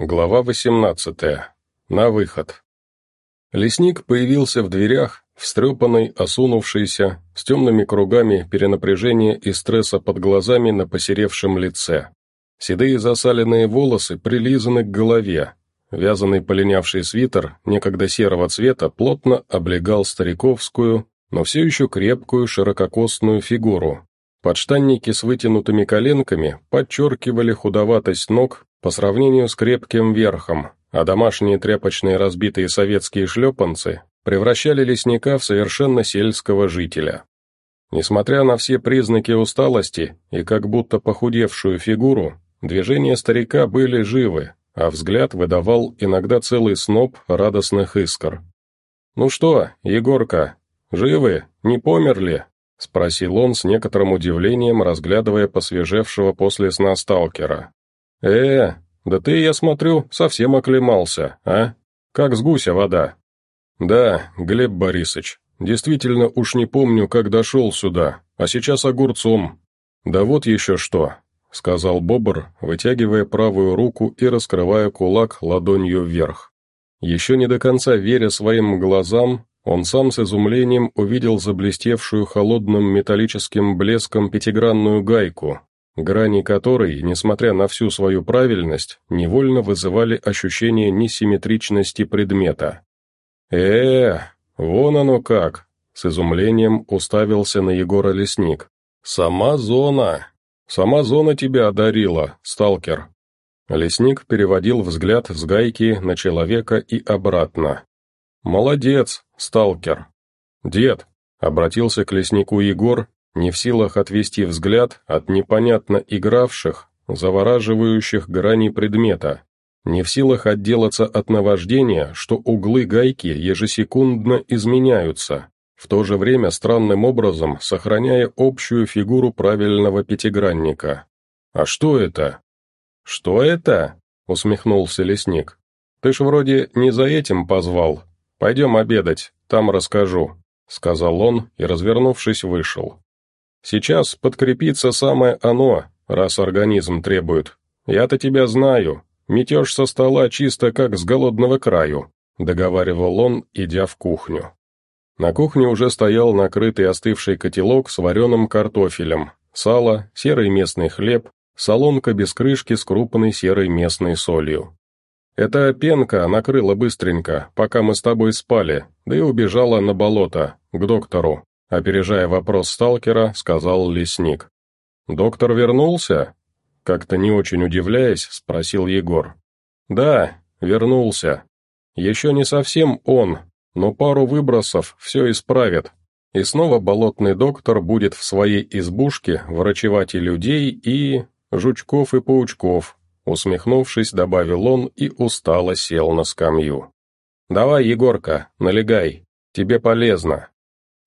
Глава 18. На выход. Лесник появился в дверях, встрепанный, осунувшийся, с темными кругами перенапряжения и стресса под глазами на посеревшем лице. Седые засаленные волосы прилизаны к голове. Вязаный полинявший свитер, некогда серого цвета, плотно облегал стариковскую, но все еще крепкую ширококостную фигуру. Подштанники с вытянутыми коленками подчеркивали худоватость ног по сравнению с крепким верхом, а домашние тряпочные разбитые советские шлепанцы превращали лесника в совершенно сельского жителя. Несмотря на все признаки усталости и как будто похудевшую фигуру, движения старика были живы, а взгляд выдавал иногда целый сноп радостных искр. «Ну что, Егорка, живы? Не померли?» — спросил он с некоторым удивлением, разглядывая посвежевшего после сна сталкера. «Э, да ты, я смотрю, совсем оклемался, а? Как с гуся вода». «Да, Глеб Борисович, действительно уж не помню, как дошел сюда, а сейчас огурцом». «Да вот еще что», — сказал Бобр, вытягивая правую руку и раскрывая кулак ладонью вверх. Еще не до конца веря своим глазам, он сам с изумлением увидел заблестевшую холодным металлическим блеском пятигранную гайку, грани которой, несмотря на всю свою правильность, невольно вызывали ощущение несимметричности предмета. э вон оно как!» — с изумлением уставился на Егора лесник. «Сама зона! Сама зона тебя одарила, сталкер!» Лесник переводил взгляд с гайки на человека и обратно. «Молодец, сталкер!» «Дед!» — обратился к леснику Егор не в силах отвести взгляд от непонятно игравших, завораживающих граней предмета, не в силах отделаться от наваждения, что углы гайки ежесекундно изменяются, в то же время странным образом сохраняя общую фигуру правильного пятигранника. «А что это?» «Что это?» — усмехнулся лесник. «Ты ж вроде не за этим позвал. Пойдем обедать, там расскажу», — сказал он и, развернувшись, вышел. Сейчас подкрепиться самое оно, раз организм требует. Я-то тебя знаю. Метешь со стола чисто как с голодного краю», — договаривал он, идя в кухню. На кухне уже стоял накрытый остывший котелок с вареным картофелем, сало, серый местный хлеб, солонка без крышки с крупной серой местной солью. Эта пенка накрыла быстренько, пока мы с тобой спали, да и убежала на болото, к доктору. Опережая вопрос сталкера, сказал лесник. «Доктор вернулся?» Как-то не очень удивляясь, спросил Егор. «Да, вернулся. Еще не совсем он, но пару выбросов все исправит. И снова болотный доктор будет в своей избушке врачевать и людей, и... жучков и паучков», усмехнувшись, добавил он и устало сел на скамью. «Давай, Егорка, налегай, тебе полезно».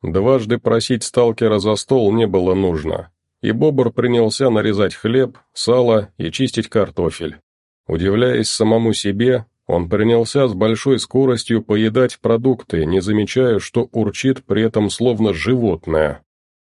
Дважды просить сталкера за стол не было нужно, и Бобр принялся нарезать хлеб, сало и чистить картофель. Удивляясь самому себе, он принялся с большой скоростью поедать продукты, не замечая, что урчит при этом словно животное.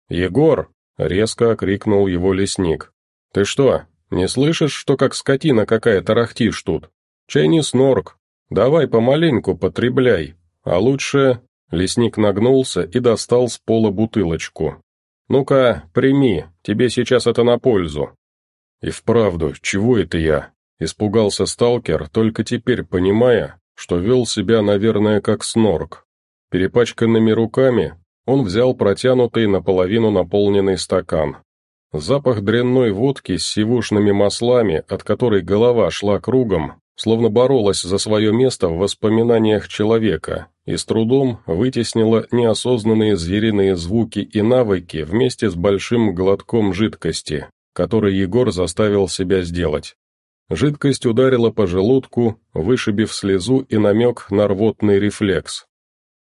«Егор!» — резко окрикнул его лесник. «Ты что, не слышишь, что как скотина какая тарахтишь тут? Чай не снорк. Давай помаленьку потребляй, а лучше Лесник нагнулся и достал с пола бутылочку. «Ну-ка, прими, тебе сейчас это на пользу». И вправду, чего это я? Испугался сталкер, только теперь понимая, что вел себя, наверное, как снорк. Перепачканными руками он взял протянутый наполовину наполненный стакан. Запах дрянной водки с сивушными маслами, от которой голова шла кругом, словно боролась за свое место в воспоминаниях человека и с трудом вытеснила неосознанные звериные звуки и навыки вместе с большим глотком жидкости, который Егор заставил себя сделать. Жидкость ударила по желудку, вышибив слезу и намек на рвотный рефлекс.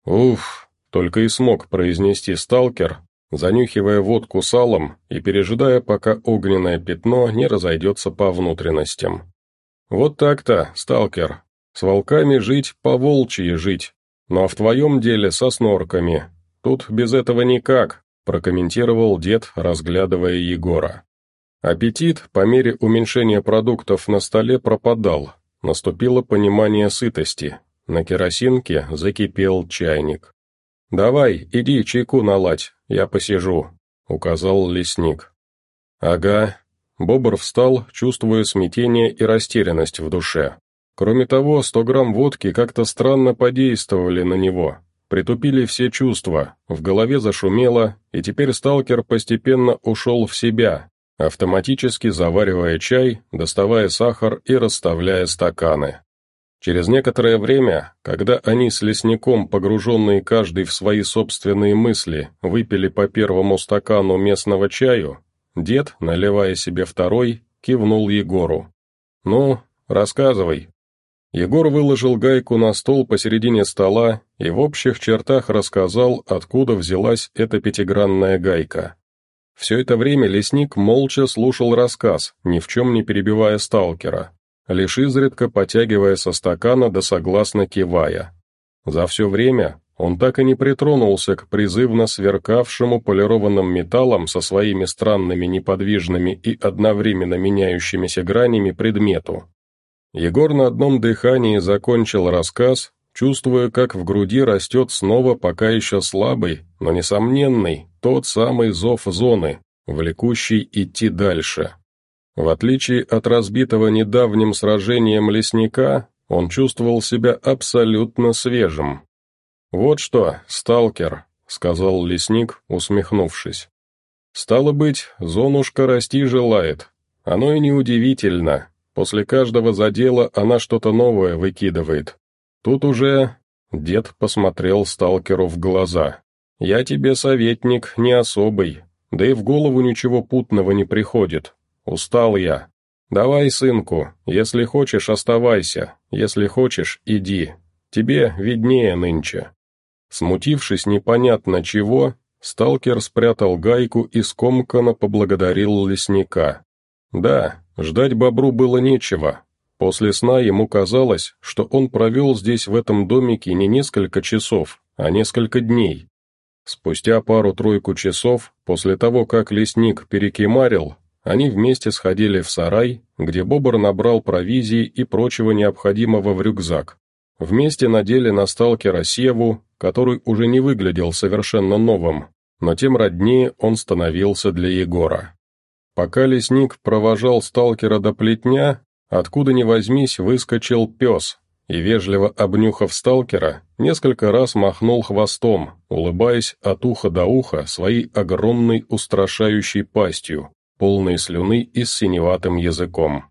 «Уф!» — только и смог произнести сталкер, занюхивая водку салом и пережидая, пока огненное пятно не разойдется по внутренностям. «Вот так-то, сталкер. С волками жить, по волчьи жить. Ну а в твоем деле со снорками. Тут без этого никак», прокомментировал дед, разглядывая Егора. Аппетит по мере уменьшения продуктов на столе пропадал, наступило понимание сытости. На керосинке закипел чайник. «Давай, иди чайку наладь, я посижу», — указал лесник. «Ага». Бобр встал, чувствуя смятение и растерянность в душе. Кроме того, сто грамм водки как-то странно подействовали на него, притупили все чувства, в голове зашумело, и теперь сталкер постепенно ушел в себя, автоматически заваривая чай, доставая сахар и расставляя стаканы. Через некоторое время, когда они с лесником, погруженные каждый в свои собственные мысли, выпили по первому стакану местного чаю, дед, наливая себе второй, кивнул Егору. «Ну, рассказывай». Егор выложил гайку на стол посередине стола и в общих чертах рассказал, откуда взялась эта пятигранная гайка. Все это время лесник молча слушал рассказ, ни в чем не перебивая сталкера, лишь изредка потягивая со стакана да согласно кивая. За все время он так и не притронулся к призывно сверкавшему полированным металлом со своими странными неподвижными и одновременно меняющимися гранями предмету, Егор на одном дыхании закончил рассказ, чувствуя, как в груди растет снова пока еще слабый, но несомненный, тот самый зов зоны, влекущий идти дальше. В отличие от разбитого недавним сражением лесника, он чувствовал себя абсолютно свежим. «Вот что, сталкер», — сказал лесник, усмехнувшись. «Стало быть, зонушка расти желает. Оно и неудивительно, После каждого задела она что-то новое выкидывает. Тут уже... Дед посмотрел сталкеру в глаза. «Я тебе советник не особый, да и в голову ничего путного не приходит. Устал я. Давай, сынку, если хочешь, оставайся, если хочешь, иди. Тебе виднее нынче». Смутившись непонятно чего, сталкер спрятал гайку и скомканно поблагодарил лесника. Да, Ждать бобру было нечего. После сна ему казалось, что он провел здесь в этом домике не несколько часов, а несколько дней. Спустя пару-тройку часов, после того, как лесник перекимарил, они вместе сходили в сарай, где бобр набрал провизии и прочего необходимого в рюкзак. Вместе надели на сталкера севу, который уже не выглядел совершенно новым, но тем роднее он становился для Егора. Пока лесник провожал сталкера до плетня, откуда ни возьмись выскочил пес и, вежливо обнюхав сталкера, несколько раз махнул хвостом, улыбаясь от уха до уха своей огромной устрашающей пастью, полной слюны и с синеватым языком.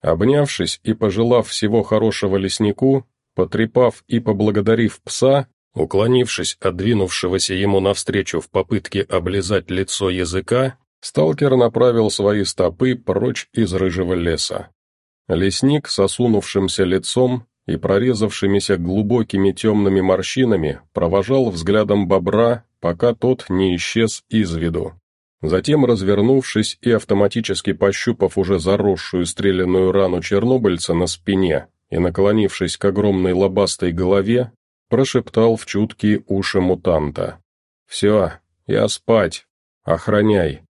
Обнявшись и пожелав всего хорошего леснику, потрепав и поблагодарив пса, уклонившись от двинувшегося ему навстречу в попытке облизать лицо языка, Сталкер направил свои стопы прочь из рыжего леса. Лесник с осунувшимся лицом и прорезавшимися глубокими темными морщинами провожал взглядом бобра, пока тот не исчез из виду. Затем, развернувшись и автоматически пощупав уже заросшую стрелянную рану чернобыльца на спине и наклонившись к огромной лобастой голове, прошептал в чуткие уши мутанта. «Все, я спать. Охраняй».